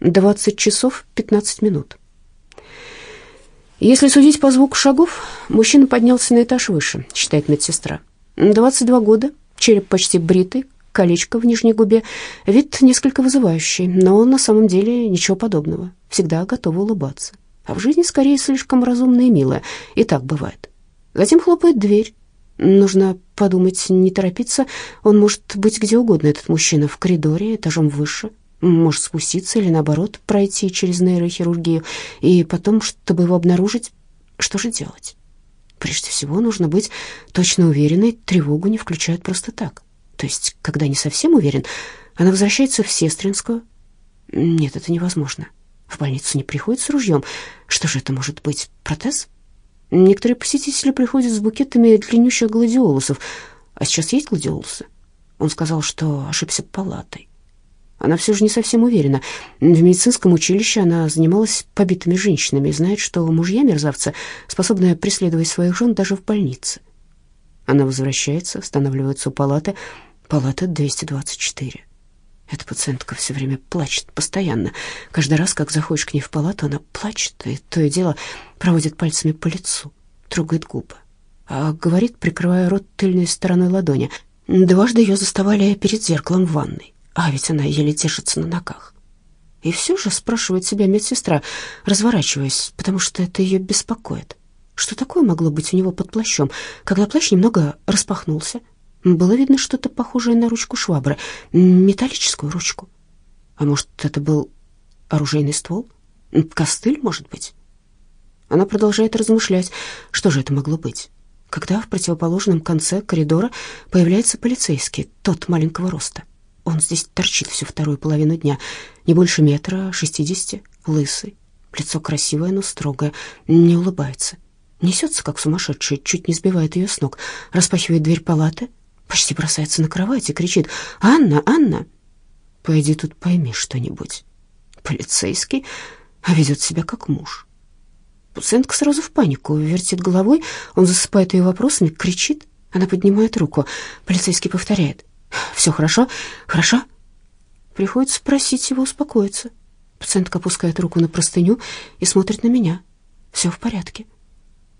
20 часов 15 минут. Если судить по звуку шагов, мужчина поднялся на этаж выше, считает медсестра. 22 года, череп почти бритый, колечко в нижней губе, вид несколько вызывающий, но на самом деле ничего подобного, всегда готова улыбаться. А в жизни скорее слишком разумная и милая, и так бывает. Затем хлопает дверь. Нужно подумать, не торопиться, он может быть где угодно, этот мужчина, в коридоре, этажом выше, может спуститься или, наоборот, пройти через нейрохирургию, и потом, чтобы его обнаружить, что же делать? Прежде всего, нужно быть точно уверенной, тревогу не включают просто так. То есть, когда не совсем уверен, она возвращается в Сестринскую. Нет, это невозможно. В больницу не приходит с ружьем. Что же это может быть? Протез? Некоторые посетители приходят с букетами длиннющих гладиолусов. А сейчас есть гладиолусы? Он сказал, что ошибся палатой. Она все же не совсем уверена. В медицинском училище она занималась побитыми женщинами и знает, что мужья мерзавца способны преследовать своих жен даже в больнице. Она возвращается, останавливается у палаты, палата 224. Эта пациентка все время плачет, постоянно. Каждый раз, как заходишь к ней в палату, она плачет, и то и дело проводит пальцами по лицу, трогает губы. А говорит, прикрывая рот тыльной стороной ладони. Дважды ее заставали перед зеркалом в ванной. А ведь она еле держится на ногах. И все же спрашивает себя медсестра, разворачиваясь, потому что это ее беспокоит. Что такое могло быть у него под плащом, когда плащ немного распахнулся? Было видно что-то похожее на ручку швабры, металлическую ручку. А может, это был оружейный ствол? Костыль, может быть? Она продолжает размышлять, что же это могло быть. Когда в противоположном конце коридора появляется полицейский, тот маленького роста. Он здесь торчит всю вторую половину дня, не больше метра шестидесяти, лысый, лицо красивое, но строгое, не улыбается. Несется, как сумасшедший, чуть не сбивает ее с ног, распахивает дверь палаты, почти бросается на кровать и кричит «Анна, Анна!» «Пойди тут пойми что-нибудь». Полицейский, а ведет себя как муж. Пациентка сразу в панику, вертит головой, он засыпает ее вопросами, кричит. Она поднимает руку. Полицейский повторяет все хорошо? Хорошо?» Приходится просить его успокоиться. Пациентка опускает руку на простыню и смотрит на меня. Все в порядке.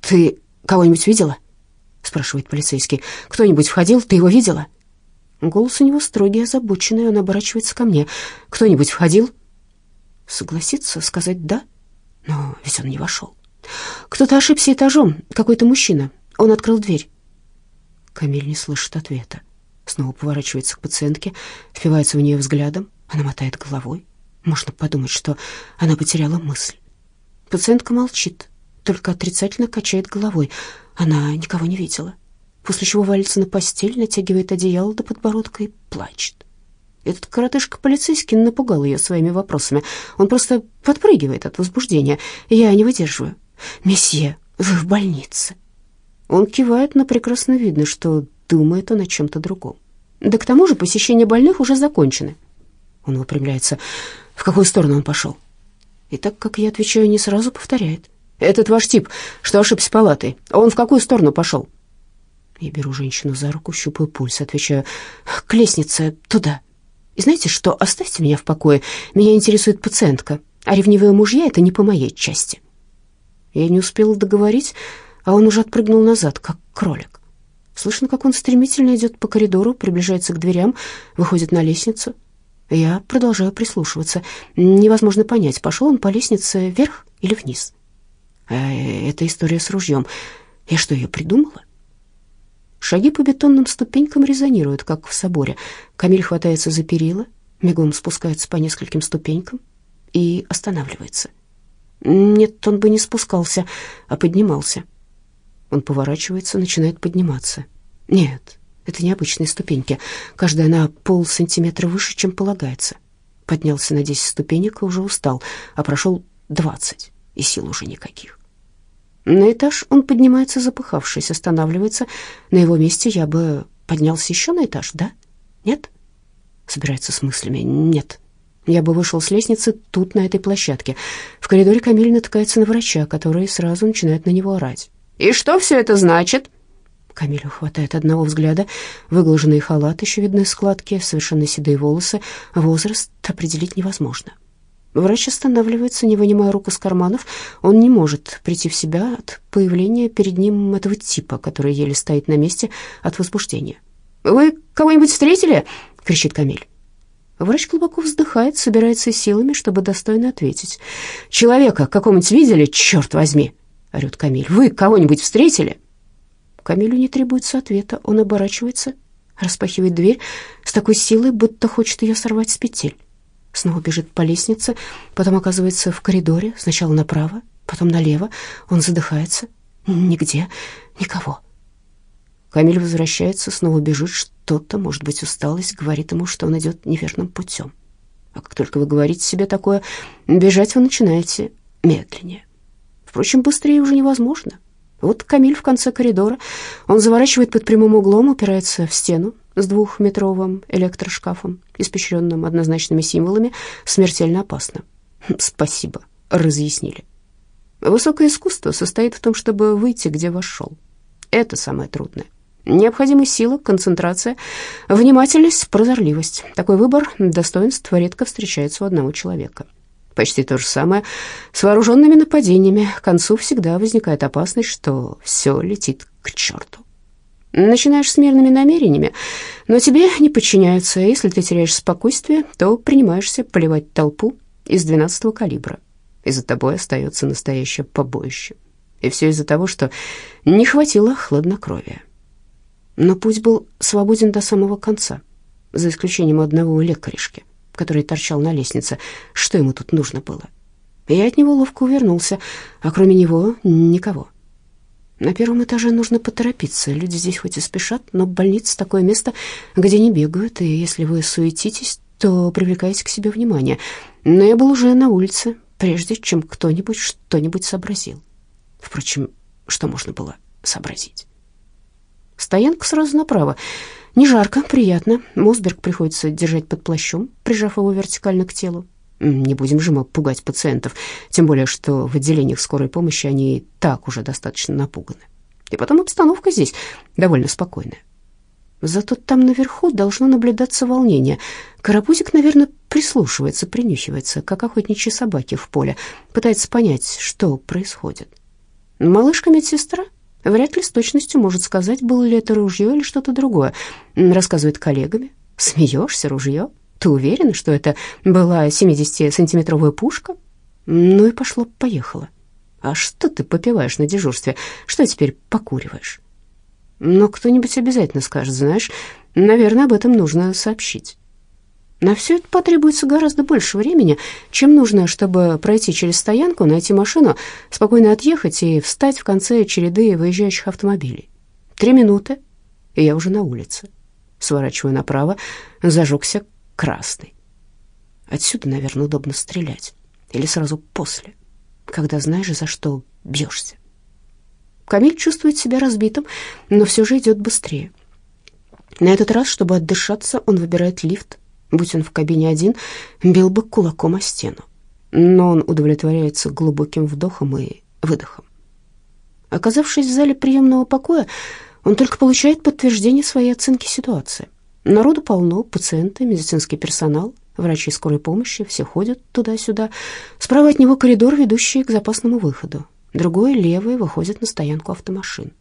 «Ты кого-нибудь видела?» спрашивает полицейский. «Кто-нибудь входил? Ты его видела?» Голос у него строгий, озабоченный, он оборачивается ко мне. «Кто-нибудь входил?» Согласится сказать «да», но ведь он не вошел. Кто-то ошибся этажом, какой-то мужчина. Он открыл дверь. Камиль не слышит ответа. Снова поворачивается к пациентке, впивается в нее взглядом. Она мотает головой. Можно подумать, что она потеряла мысль. Пациентка молчит, только отрицательно качает головой. Она никого не видела. После чего валится на постель, натягивает одеяло до подбородка и плачет. Этот коротышка-полицейский напугал ее своими вопросами. Он просто подпрыгивает от возбуждения. Я не выдерживаю. «Месье, вы в больнице». Он кивает, но прекрасно видно, что думает он о чем-то другом. Да к тому же посещение больных уже закончено. Он выпрямляется. В какую сторону он пошел? И так как я отвечаю, не сразу повторяет. «Этот ваш тип, что ошибся палатой, он в какую сторону пошел?» Я беру женщину за руку, щупаю пульс, отвечаю, «К лестнице, туда». И знаете что, оставьте меня в покое, меня интересует пациентка, а ревнивые мужья — это не по моей части. Я не успела договорить, а он уже отпрыгнул назад, как кролик. Слышно, как он стремительно идет по коридору, приближается к дверям, выходит на лестницу. Я продолжаю прислушиваться. Невозможно понять, пошел он по лестнице вверх или вниз. А эта история с ружьем. Я что, ее придумала? Шаги по бетонным ступенькам резонируют, как в соборе. Камиль хватается за перила, мигом спускается по нескольким ступенькам и останавливается. Нет, он бы не спускался, а поднимался. Он поворачивается, начинает подниматься. Нет, это необычные ступеньки. Каждая на пол сантиметра выше, чем полагается. Поднялся на десять ступенек и уже устал, а прошел двадцать, и сил уже никаких. На этаж он поднимается, запыхавшись, останавливается. На его месте я бы поднялся еще на этаж, да? Нет? Собирается с мыслями. Нет. Я бы вышел с лестницы тут, на этой площадке. В коридоре Камиль натыкается на врача, который сразу начинает на него орать. «И что все это значит?» Камилю хватает одного взгляда. Выглаженный халат, еще видны складки, совершенно седые волосы. Возраст определить невозможно. Врач останавливается, не вынимая рук из карманов. Он не может прийти в себя от появления перед ним этого типа, который еле стоит на месте от возбуждения. «Вы кого-нибудь встретили?» — кричит Камиль. Врач глубоко вздыхает, собирается силами, чтобы достойно ответить. «Человека какого-нибудь видели, черт возьми?» — орет Камиль. «Вы кого-нибудь встретили?» Камилю не требуется ответа. Он оборачивается, распахивает дверь с такой силой, будто хочет ее сорвать с петель. Снова бежит по лестнице, потом оказывается в коридоре, сначала направо, потом налево. Он задыхается. Нигде, никого. Камиль возвращается, снова бежит. Что-то, может быть, усталость, говорит ему, что он идет неверным путем. А как только вы говорите себе такое, бежать вы начинаете медленнее. Впрочем, быстрее уже невозможно. Вот Камиль в конце коридора. Он заворачивает под прямым углом, упирается в стену с двухметровым электрошкафом, испещренным однозначными символами, смертельно опасно. Спасибо, разъяснили. Высокое искусство состоит в том, чтобы выйти, где вошел. Это самое трудное. Необходима сила, концентрация, внимательность, прозорливость. Такой выбор достоинств редко встречается у одного человека. Почти то же самое с вооруженными нападениями. К концу всегда возникает опасность, что все летит к черту. Начинаешь с мирными намерениями, но тебе не подчиняются. Если ты теряешь спокойствие, то принимаешься поливать толпу из 12-го калибра, и за тобой остается настоящее побоище. И все из-за того, что не хватило хладнокровия. Но путь был свободен до самого конца, за исключением одного лекаришки который торчал на лестнице. Что ему тут нужно было? Я от него ловко увернулся, а кроме него никого. На первом этаже нужно поторопиться. Люди здесь хоть и спешат, но больница — такое место, где не бегают, и если вы суетитесь, то привлекаете к себе внимание. Но я был уже на улице, прежде чем кто-нибудь что-нибудь сообразил. Впрочем, что можно было сообразить? Стоянка сразу направо. Не жарко, приятно. Мосберг приходится держать под плащом, прижав его вертикально к телу. Не будем же мы пугать пациентов, тем более, что в отделениях скорой помощи они и так уже достаточно напуганы. И потом обстановка здесь довольно спокойная. Зато там наверху должно наблюдаться волнение. Карапузик, наверное, прислушивается, принюхивается, как охотничьи собаки в поле, пытается понять, что происходит. Малышка-медсестра Вряд ли с точностью может сказать, было ли это ружье или что-то другое. Рассказывает коллегами. Смеешься, ружье? Ты уверена, что это была 70-сантиметровая пушка? Ну и пошло-поехало. А что ты попиваешь на дежурстве? Что теперь покуриваешь? Но кто-нибудь обязательно скажет, знаешь, наверное, об этом нужно сообщить. На все это потребуется гораздо больше времени, чем нужно, чтобы пройти через стоянку, найти машину, спокойно отъехать и встать в конце череды выезжающих автомобилей. Три минуты, и я уже на улице. Сворачиваю направо, зажегся красный. Отсюда, наверное, удобно стрелять. Или сразу после, когда знаешь, за что бьешься. Камиль чувствует себя разбитым, но все же идет быстрее. На этот раз, чтобы отдышаться, он выбирает лифт, Будь он в кабине один, бил бы кулаком о стену. Но он удовлетворяется глубоким вдохом и выдохом. Оказавшись в зале приемного покоя, он только получает подтверждение своей оценки ситуации. Народу полно, пациенты, медицинский персонал, врачи скорой помощи, все ходят туда-сюда. Справа от него коридор, ведущий к запасному выходу. Другой, левый, выходит на стоянку автомашин.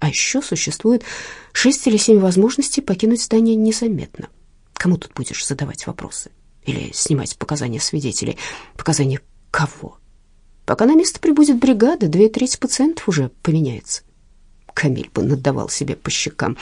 А еще существует шесть или семь возможностей покинуть здание незаметно. Кому тут будешь задавать вопросы? Или снимать показания свидетелей? Показания кого? Пока на место прибудет бригада, две трети пациентов уже поменяется. Камиль бы надавал себе по щекам.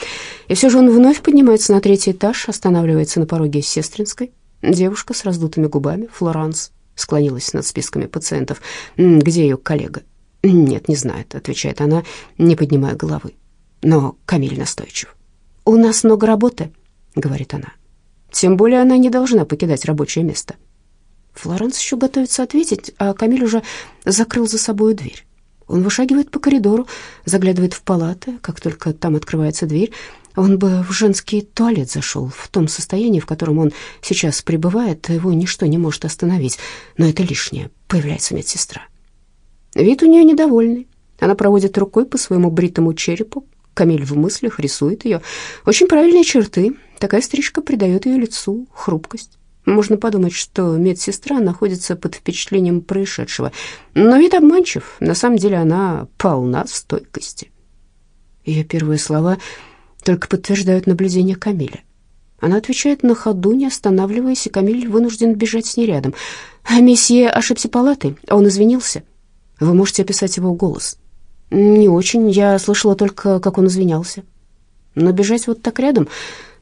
И все же он вновь поднимается на третий этаж, останавливается на пороге Сестринской. Девушка с раздутыми губами, Флоранс, склонилась над списками пациентов. «Где ее коллега?» «Нет, не знает», — отвечает она, не поднимая головы. Но Камиль настойчив. «У нас много работы», — говорит она. Тем более она не должна покидать рабочее место. Флоренс еще готовится ответить, а Камиль уже закрыл за собой дверь. Он вышагивает по коридору, заглядывает в палаты. Как только там открывается дверь, он бы в женский туалет зашел. В том состоянии, в котором он сейчас пребывает, его ничто не может остановить. Но это лишнее. Появляется медсестра. Вид у нее недовольный. Она проводит рукой по своему бритому черепу. Камиль в мыслях рисует ее. Очень правильные черты, Такая стрижка придает ее лицу хрупкость. Можно подумать, что медсестра находится под впечатлением происшедшего. Но вид обманчив. На самом деле она полна стойкости. Ее первые слова только подтверждают наблюдение Камиля. Она отвечает на ходу, не останавливаясь, и Камиль вынужден бежать с ней рядом. «А месье ошибся палатой, он извинился. Вы можете описать его голос?» «Не очень, я слышала только, как он извинялся». Но бежать вот так рядом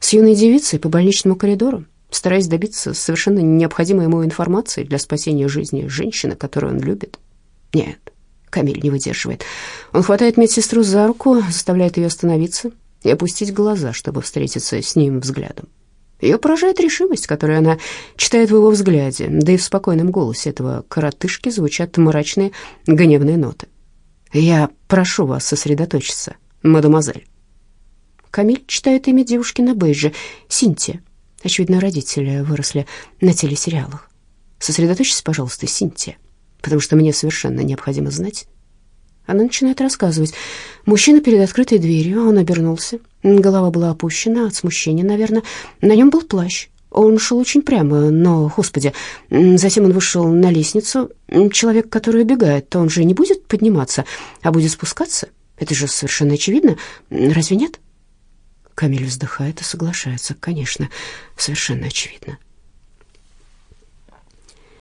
с юной девицей по больничному коридору, стараясь добиться совершенно необходимой ему информации для спасения жизни женщины, которую он любит? Нет, Камиль не выдерживает. Он хватает медсестру за руку, заставляет ее остановиться и опустить глаза, чтобы встретиться с ним взглядом. Ее поражает решимость, которую она читает в его взгляде, да и в спокойном голосе этого коротышки звучат мрачные гневные ноты. «Я прошу вас сосредоточиться, мадемуазель». Камиль читает имя девушки на бейдже — Синтия. Очевидно, родители выросли на телесериалах. Сосредоточьтесь, пожалуйста, Синтия, потому что мне совершенно необходимо знать. Она начинает рассказывать. Мужчина перед открытой дверью, он обернулся. Голова была опущена от смущения, наверное. На нем был плащ. Он шел очень прямо, но, господи, затем он вышел на лестницу. Человек, который убегает, он же не будет подниматься, а будет спускаться. Это же совершенно очевидно, разве нет? Камиль вздыхает и соглашается. Конечно, совершенно очевидно.